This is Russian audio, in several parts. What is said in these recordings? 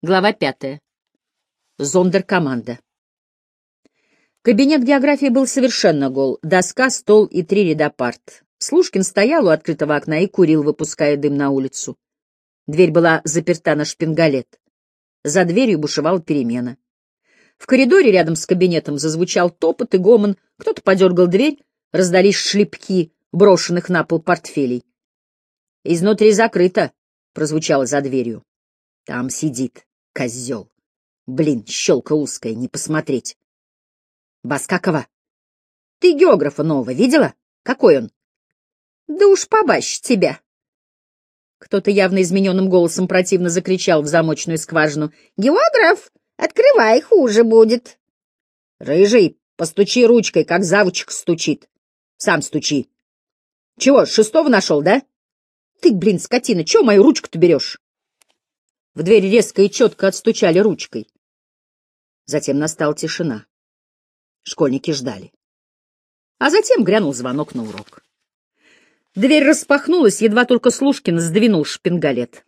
Глава пятая. Зондеркоманда. Кабинет географии был совершенно гол. Доска, стол и три ряда парт. Слушкин стоял у открытого окна и курил, выпуская дым на улицу. Дверь была заперта на шпингалет. За дверью бушевала перемена. В коридоре рядом с кабинетом зазвучал топот и гомон, кто-то подергал дверь, раздались шлепки брошенных на пол портфелей. «Изнутри закрыто», — прозвучало за дверью. «Там сидит Козел. Блин, щелка узкая, не посмотреть. Баскакова. Ты географа нового видела? Какой он? Да уж побаще тебя. Кто-то явно измененным голосом противно закричал в замочную скважину. «Географ, открывай, хуже будет!» «Рыжий, постучи ручкой, как завучек стучит. Сам стучи. Чего, шестого нашел, да? Ты, блин, скотина, чего мою ручку-то берешь?» В дверь резко и четко отстучали ручкой. Затем настала тишина. Школьники ждали. А затем грянул звонок на урок. Дверь распахнулась, едва только Слушкин сдвинул шпингалет.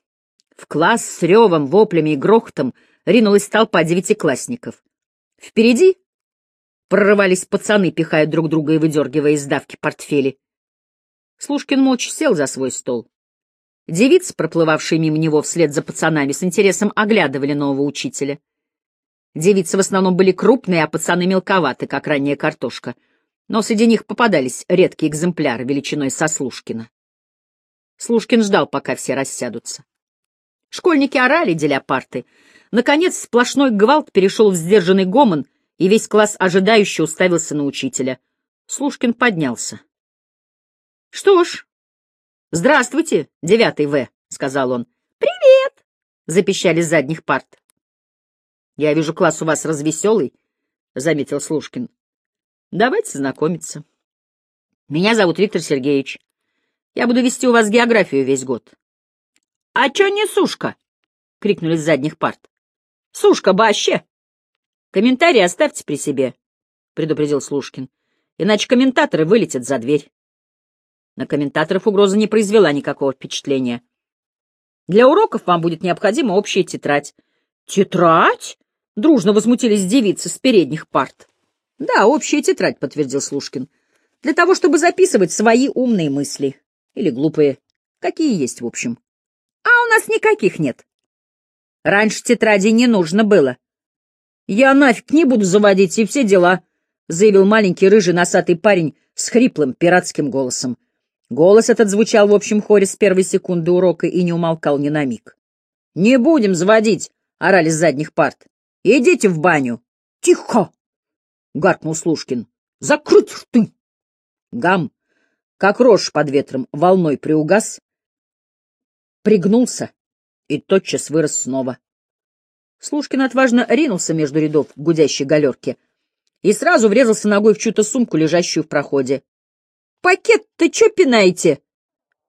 В класс с ревом, воплями и грохотом ринулась толпа девятиклассников. Впереди прорывались пацаны, пихая друг друга и выдергивая из давки портфели. Слушкин молча сел за свой стол. Девицы, проплывавшие мимо него вслед за пацанами, с интересом оглядывали нового учителя. Девицы в основном были крупные, а пацаны мелковаты, как ранняя картошка. Но среди них попадались редкие экземпляры величиной со Слушкина. Слушкин ждал, пока все рассядутся. Школьники орали, деля парты. Наконец, сплошной гвалт перешел в сдержанный гомон, и весь класс ожидающе уставился на учителя. Слушкин поднялся. — Что ж, «Здравствуйте, девятый В», — сказал он. «Привет!» — запищали с задних парт. «Я вижу, класс у вас развеселый», — заметил Слушкин. «Давайте знакомиться. Меня зовут Виктор Сергеевич. Я буду вести у вас географию весь год». «А чё не сушка?» — крикнули с задних парт. «Сушка, баще!» «Комментарии оставьте при себе», — предупредил Слушкин. «Иначе комментаторы вылетят за дверь». На комментаторов угроза не произвела никакого впечатления. Для уроков вам будет необходима общая тетрадь. Тетрадь? Дружно возмутились девицы с передних парт. Да, общая тетрадь, подтвердил Слушкин. Для того, чтобы записывать свои умные мысли. Или глупые. Какие есть, в общем. А у нас никаких нет. Раньше тетради не нужно было. Я нафиг не буду заводить и все дела, заявил маленький рыжий носатый парень с хриплым пиратским голосом. Голос этот звучал в общем хоре с первой секунды урока и не умолкал ни на миг. «Не будем заводить!» — орали с задних парт. «Идите в баню!» «Тихо!» — гаркнул Слушкин. «Закрыть рты!» Гам, как рожь под ветром, волной приугас, пригнулся и тотчас вырос снова. Слушкин отважно ринулся между рядов гудящей галерки и сразу врезался ногой в чью-то сумку, лежащую в проходе. Пакет-то чё пинаете?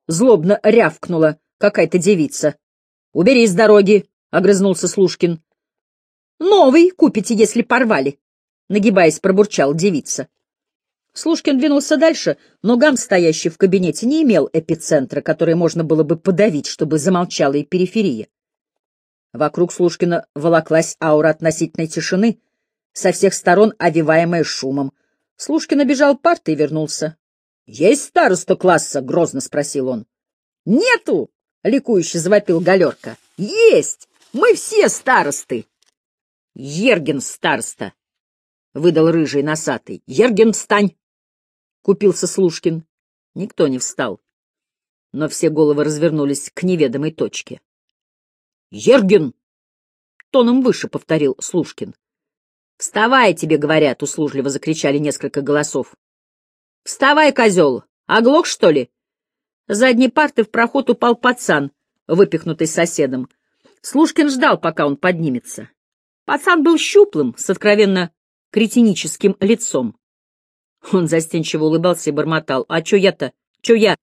Злобно рявкнула какая-то девица. Убери с дороги, огрызнулся Слушкин. Новый купите, если порвали, нагибаясь, пробурчал девица. Слушкин двинулся дальше, но гам, стоящий в кабинете, не имел эпицентра, который можно было бы подавить, чтобы замолчала и периферия. Вокруг Слушкина волоклась аура относительной тишины, со всех сторон овиваемая шумом. Слушкин обежал парты и вернулся. Есть староста класса? — грозно спросил он. — Нету! — ликующе завопил Галерка. — Есть! Мы все старосты! — Ерген староста! — выдал рыжий носатый. — Ерген, встань! — купился Слушкин. Никто не встал, но все головы развернулись к неведомой точке. — Ерген! — тоном выше повторил Слушкин. — Вставай, тебе говорят! — услужливо закричали несколько голосов. «Вставай, козел! Оглох, что ли?» С задней парты в проход упал пацан, выпихнутый соседом. Слушкин ждал, пока он поднимется. Пацан был щуплым, с откровенно кретиническим лицом. Он застенчиво улыбался и бормотал. «А чё я-то? Чё я?»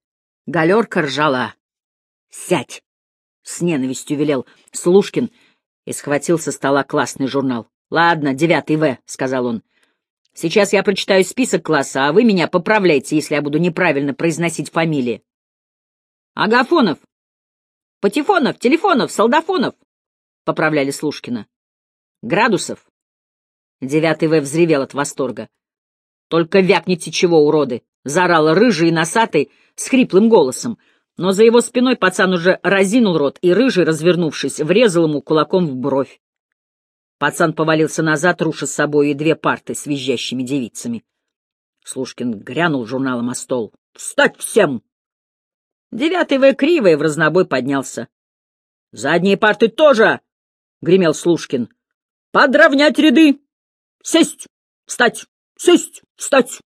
Галерка ржала. «Сядь!» — с ненавистью велел Слушкин и схватил со стола классный журнал. «Ладно, девятый В», — сказал он. Сейчас я прочитаю список класса, а вы меня поправляйте, если я буду неправильно произносить фамилии. Агафонов, Патефонов, Телефонов, Солдафонов, поправляли Слушкина. Градусов. Девятый В взревел от восторга. Только вякните чего, уроды! Заорал рыжий и носатый с хриплым голосом. Но за его спиной пацан уже разинул рот, и рыжий, развернувшись, врезал ему кулаком в бровь. Пацан повалился назад, руша с собой и две парты с визжащими девицами. Слушкин грянул журналом о стол. «Встать всем!» Девятый В криво в разнобой поднялся. «Задние парты тоже!» — гремел Слушкин. «Подровнять ряды! Сесть! Встать! Сесть! Встать!»